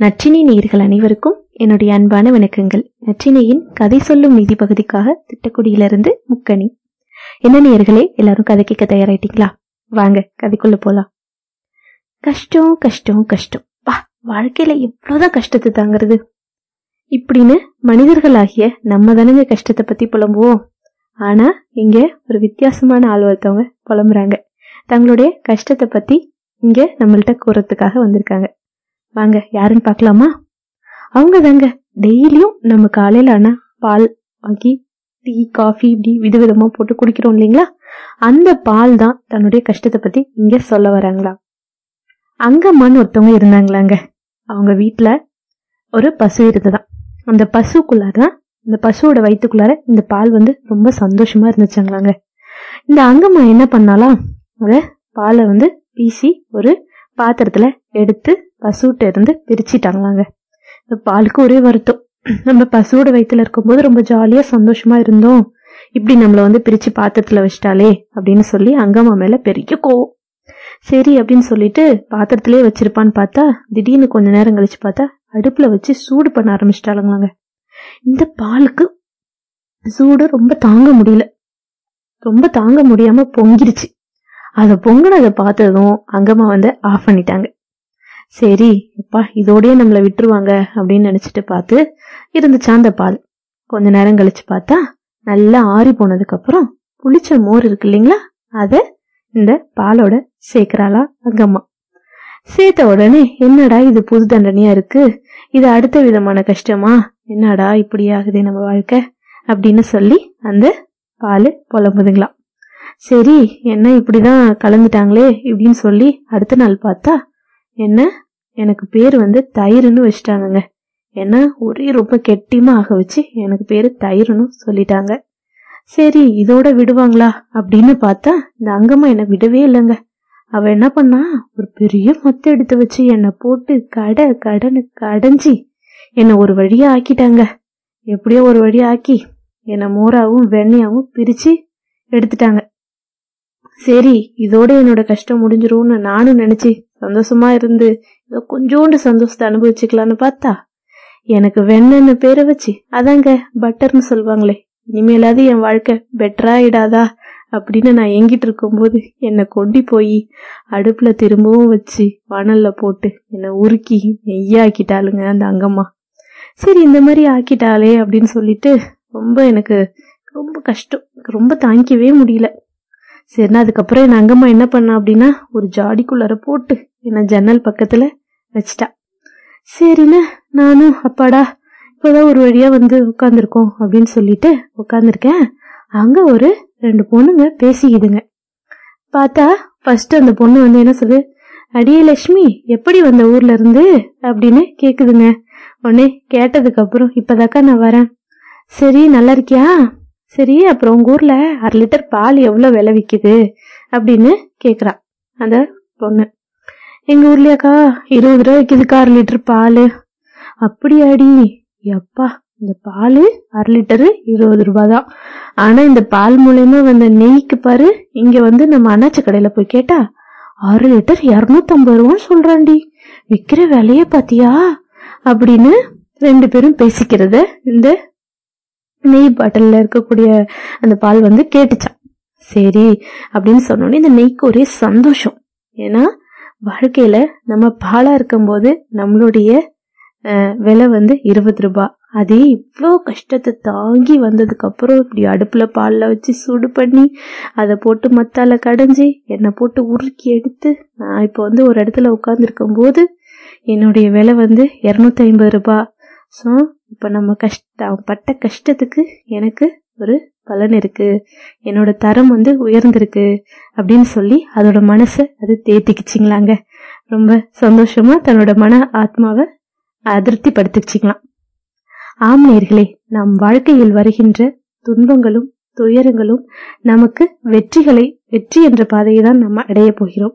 நற்றினி நேர்கள் அனைவருக்கும் என்னுடைய அன்பான வணக்கங்கள். நற்றினியின் கதை சொல்லும் நீதி பகுதிக்காக திட்டக்குடியிலிருந்து முக்கணி. என்ன நேர்களே எல்லாரும் கதை கேட்க தயாராயிட்டீங்களா? வாங்க கதைக்குள்ள போலாம். கஷ்டம் கஷ்டம் கஷ்டம். பா வாழ்க்கையில எவ்வளவுதான் கஷ்டத்தை தாங்கிறது. இப்படின்னு மனிதர்களாகிய நம்ம தானங்க கஷ்டத்தை பத்தி புலம்புவோம். ஆனா இங்க ஒரு வித்தியாசமான ஆள் ஒருத்தவங்க புலம்புறாங்க. தங்களுடைய கஷ்டத்தை பத்தி இங்க நம்மள்ட்ட கூறத்துக்காக வந்திருக்காங்க. வாங்க யாருன்னு பார்க்கலாமா? அவங்க தாங்க டெய்லியும் நம்ம காலையில ஆனா பால் ஆக்கி டீ காஃபி இப்படி விதவிதமா போட்டு குடிக்கிறோம் இல்லைங்களா? அந்த பால் தான் தன்னுடைய கஷ்டத்தை பத்தி இங்க சொல்ல வராங்களா? அங்கம்மான்னு ஒருத்தவங்க இருந்தாங்களாங்க. அவங்க வீட்டுல ஒரு பசு இருந்ததான் அந்த பசுக்குள்ளார இந்த பசுவோட வயிற்றுக்குள்ளார இந்த பால் வந்து ரொம்ப சந்தோஷமா இருந்துச்சாங்களாங்க. இந்த அங்கம்மா என்ன பண்ணாலாம்? அத பாலை வந்து பீசி ஒரு பாத்திரத்துல எடுத்து பசுட்ட இருந்து பிரிச்சிட்டாங்களாங்க. இந்த பாலுக்கு ஒரே வருத்தம். நம்ம பசுவோட வயிற்றுல இருக்கும்போது ரொம்ப ஜாலியா சந்தோஷமா இருந்தோம். இப்படி நம்மளை வந்து பிரிச்சு பாத்திரத்துல வச்சிட்டாலே அப்படின்னு சொல்லி அங்கம்மா மேல பெரிய கோவம். சரி அப்படின்னு சொல்லிட்டு பாத்திரத்திலே வச்சிருப்பான்னு பார்த்தா திடீர்னு கொஞ்ச நேரம் கழிச்சு பார்த்தா அடுப்புல வச்சு சூடு பண்ண ஆரம்பிச்சிட்டாளுங்களாங்க இந்த பாலுக்கு சூடு ரொம்ப தாங்க முடியல. ரொம்ப தாங்க முடியாம பொங்கிருச்சு. அதை பொங்கினதை பார்த்ததும் அங்கம்மா வந்து ஆஃப் பண்ணிட்டாங்க. சரி அப்பா இதோடய நம்மளை விட்டுருவாங்க அப்படின்னு நினச்சிட்டு பார்த்து இருந்துச்சா அந்த பால் கொஞ்ச நேரம் கழிச்சு பார்த்தா நல்லா ஆறி போனதுக்கப்புறம் புளிச்ச மோர் இருக்கு இல்லைங்களா? அதை இந்த பாலோட சேர்க்கிறாளா அங்கம்மா சேர்த்த உடனே என்னடா இது புது தண்டனையா இருக்கு? இது அடுத்த விதமான கஷ்டமா? என்னடா இப்படி ஆகுது நம்ம வாழ்க்கை? அப்படின்னு சொல்லி அந்த பால் புலம்புதுங்களாம். சரி என்ன இப்படிதான் கலந்துட்டாங்களே? இப்படின்னு சொல்லி அடுத்த நாள் பார்த்தா என்ன? எனக்கு பேர் வந்து தயிர்னு வச்சுட்டாங்கங்க. ஏன்னா ஒரே ரொம்ப கெட்டியமா ஆக வச்சு எனக்கு பேரு தயிர்னு சொல்லிட்டாங்க. சரி இதோட விடுவாங்களா? அப்படின்னு பார்த்தா இந்த அங்கம்மா என்னை விடவே இல்லைங்க. அவ என்ன பண்ணா ஒரு பெரிய மொத்த எடுத்து வச்சு என்னை போட்டு கடை கடனு கடைஞ்சி என்னை ஒரு வழியா ஆக்கிட்டாங்க. எப்படியோ ஒரு வழியா ஆக்கி என்னை மோராவும் வெண்ணையாவும் பிரிச்சு எடுத்துட்டாங்க. சரி இதோட என்னோட கஷ்டம் முடிஞ்சிரும்னு நானும் நினைச்சு சந்தோஷமா இருந்து ஏதோ கொஞ்சோண்டு சந்தோஷத்தை அனுபவிச்சுக்கலான்னு பார்த்தா? எனக்கு வெண்ணன்னு பேரை வச்சு அதாங்க பட்டர்னு சொல்லுவாங்களே இனிமேலாவது என் வாழ்க்கை பெட்டராயிடாதா அப்படின்னு நான் எங்கிட்டு இருக்கும்போது என்னை கொண்டு போய் அடுப்புல திரும்பவும் வச்சு வானலில் போட்டு என்னை உருக்கி நெய்யாக்கிட்டாளுங்க அந்த அங்கம்மா. சரி இந்த மாதிரி ஆக்கிட்டாளே அப்படின்னு சொல்லிட்டு ரொம்ப எனக்கு ரொம்ப கஷ்டம். ரொம்ப தாங்கிக்கவே முடியல. சரினா அதுக்கப்புறம் என் அங்கம்மா என்ன பண்ணா அப்படின்னா ஒரு ஜாடிக்குள்ளார போட்டு என்ன ஜன்னல் பக்கத்துல வச்சிட்டா. சரின்னு நானும் அப்பாடா இப்போதான் ஒரு வழியா வந்து உட்காந்துருக்கோம் அப்படின்னு சொல்லிட்டு உட்காந்துருக்கேன் அங்க ஒரு ரெண்டு பொண்ணுங்க பேசிக்கிதுங்க. பார்த்தா ஃபர்ஸ்ட் அந்த பொண்ணு வந்து என்ன சொல்லு அடியே லட்சுமி எப்படி வந்த ஊர்ல இருந்து? அப்படின்னு கேக்குதுங்க. உடனே கேட்டதுக்கு அப்புறம் இப்பதாக்கா நான் வரேன். சரி நல்லா இருக்கியா? சரி அப்புறம் உங்க ஊர்ல அரை லிட்டர் பால் எவ்வளவு விலை விக்குது? அப்படின்னு கேக்குறா. அந்த பொண்ணு. எங்க ஊர்லயாக்கா இருபது ரூபா விக்குதுக்கா அரை லிட்டர் பால்? அப்படியாடி. எப்பா இந்த பால் அரை லிட்டரு இருபது ரூபா தான் ஆனா இந்த பால் மூலயமா வந்த நெய்க்கு பாரு இங்க வந்து நம்ம அண்ணாச்சி கடையில போய் கேட்டா அரை லிட்டர் இரநூத்தம்பது ரூபான்னு சொல்றாண்டி. விக்கிற விலைய பாத்தியா? அப்படின்னு ரெண்டு பேரும் பேசிக்கிறத இந்த நெய் பாட்டிலில் இருக்கக்கூடிய அந்த பால் வந்து கேட்டுச்சான் சரி அப்படின்னு சொன்னோடனே இந்த நெய்க்கு ஒரே சந்தோஷம். ஏன்னா வாழ்க்கையில நம்ம பாலா இருக்கும்போது நம்மளுடைய விலை வந்து இருபது ரூபாய் அதே இவ்வளோ கஷ்டத்தை தாங்கி வந்ததுக்கு அப்புறம் இப்படி அடுப்புல பாலில் வச்சு சூடு பண்ணி அதை போட்டு மத்தால கடைஞ்சி எண்ணெய் போட்டு உருக்கி எடுத்து நான் இப்போ வந்து ஒரு இடத்துல உட்காந்துருக்கும் போது என்னுடைய விலை வந்து இரநூத்தி ஐம்பது ரூபாய் ஸோ இப்போ நம்ம கஷ்டம் பட்ட கஷ்டத்துக்கு எனக்கு ஒரு பலன் இருக்கு. என்னோட தரம் வந்து உயர்ந்திருக்கு அப்படின்னு சொல்லி அதோட மனசை அது தேத்திக்கிச்சிங்களாங்க. ரொம்ப சந்தோஷமா தன்னோட மன ஆத்மாவை அதிருப்தி படுத்திச்சிக்கலாம் ஆம் நேர்களே நம் வாழ்க்கையில் வருகின்ற துன்பங்களும் துயரங்களும் நமக்கு வெற்றிகளை வெற்றி என்ற பாதையை தான் நம்ம அடைய போகிறோம்.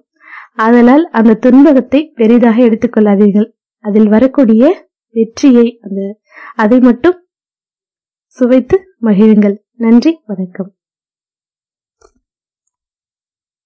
ஆதலால் அந்த துன்பகத்தை பெரிதாக எடுத்துக்கொள்ளாதீர்கள் அதில் வரக்கூடிய வெற்றியை அந்த அதை மட்டும் சுவைத்து மகிழுங்கள். நன்றி வணக்கம்.